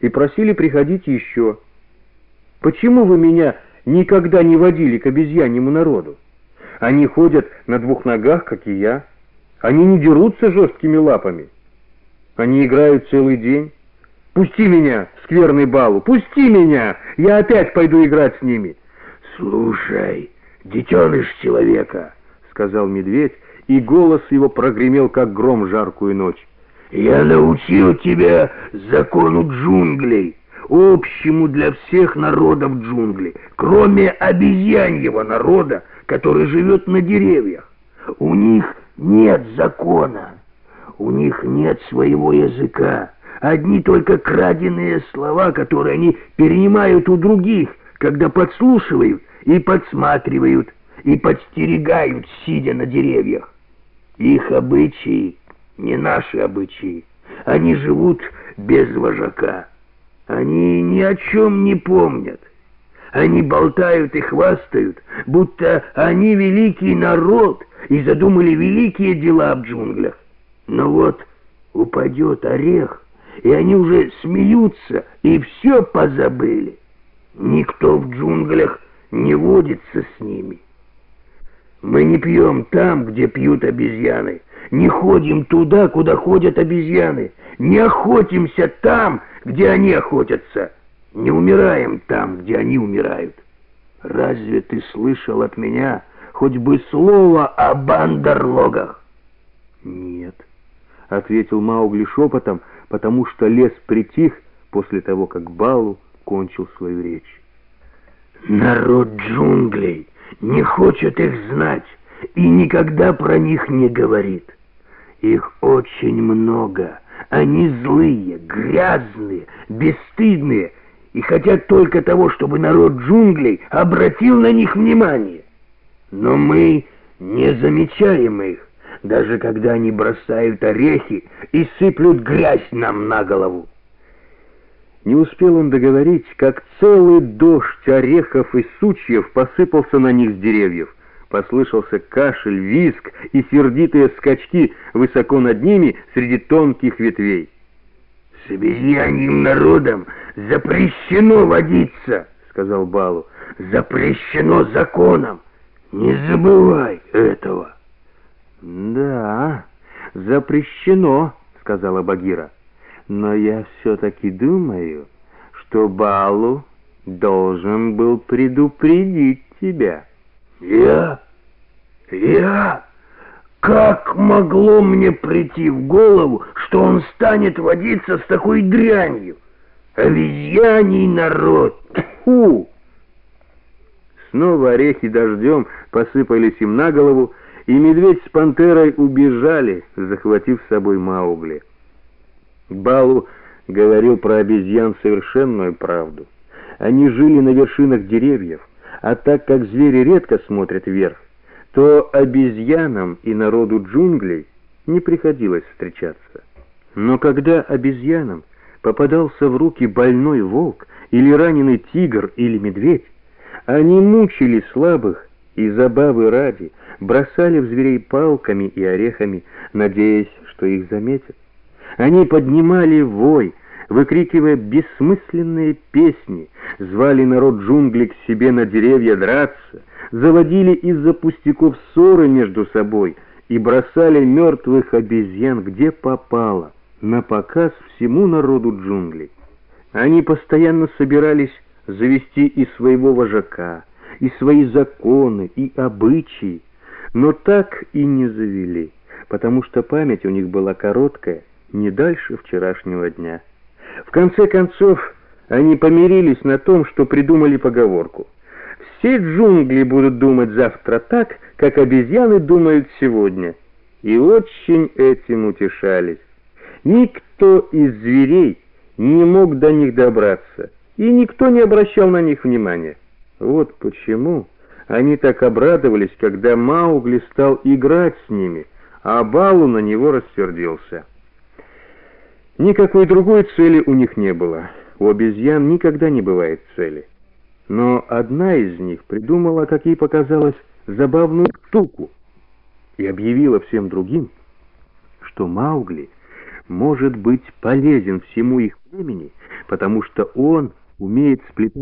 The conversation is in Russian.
и просили приходить еще. Почему вы меня никогда не водили к обезьяньему народу? Они ходят на двух ногах, как и я. Они не дерутся жесткими лапами. Они играют целый день. Пусти меня, скверный балу, пусти меня! Я опять пойду играть с ними. Слушай, детеныш человека, сказал медведь, и голос его прогремел, как гром жаркую ночь. Я научил тебя закону джунглей, общему для всех народов джунглей, кроме обезьяньего народа, который живет на деревьях. У них нет закона, у них нет своего языка. Одни только краденые слова, которые они перенимают у других, когда подслушивают и подсматривают, и подстерегают, сидя на деревьях. Их обычаи не наши обычаи. Они живут без вожака. Они ни о чем не помнят. Они болтают и хвастают, будто они великий народ и задумали великие дела в джунглях. Но вот упадет орех, и они уже смеются и все позабыли. Никто в джунглях не водится с ними. Мы не пьем там, где пьют обезьяны, не ходим туда, куда ходят обезьяны, не охотимся там, где они охотятся, не умираем там, где они умирают. Разве ты слышал от меня хоть бы слово о бандерлогах? Нет, — ответил Маугли шепотом, потому что лес притих после того, как Балу кончил свою речь. Народ джунглей не хочет их знать и никогда про них не говорит. Их очень много. Они злые, грязные, бесстыдные и хотят только того, чтобы народ джунглей обратил на них внимание. Но мы не замечаем их, даже когда они бросают орехи и сыплют грязь нам на голову. Не успел он договорить, как целый дождь орехов и сучьев посыпался на них с деревьев. Послышался кашель, визг и сердитые скачки высоко над ними среди тонких ветвей. «С обезьяньим народом запрещено водиться!» — сказал Балу. «Запрещено законом! Не забывай этого!» «Да, запрещено!» — сказала Багира но я все-таки думаю, что Балу должен был предупредить тебя. Я? Я? Как могло мне прийти в голову, что он станет водиться с такой дрянью? Обезьяний народ! Фу! Снова орехи дождем посыпались им на голову, и медведь с пантерой убежали, захватив с собой Маугли. Балу говорил про обезьян совершенную правду. Они жили на вершинах деревьев, а так как звери редко смотрят вверх, то обезьянам и народу джунглей не приходилось встречаться. Но когда обезьянам попадался в руки больной волк или раненый тигр или медведь, они мучили слабых и забавы ради бросали в зверей палками и орехами, надеясь, что их заметят. Они поднимали вой, выкрикивая бессмысленные песни, звали народ джунглей к себе на деревья драться, заводили из-за пустяков ссоры между собой и бросали мертвых обезьян где попало, на показ всему народу джунглей. Они постоянно собирались завести и своего вожака, и свои законы, и обычаи, но так и не завели, потому что память у них была короткая, не дальше вчерашнего дня. В конце концов, они помирились на том, что придумали поговорку. Все джунгли будут думать завтра так, как обезьяны думают сегодня. И очень этим утешались. Никто из зверей не мог до них добраться, и никто не обращал на них внимания. Вот почему они так обрадовались, когда Маугли стал играть с ними, а Балу на него рассердился. Никакой другой цели у них не было. У обезьян никогда не бывает цели. Но одна из них придумала, как ей показалось, забавную штуку и объявила всем другим, что Маугли может быть полезен всему их племени, потому что он умеет сплетать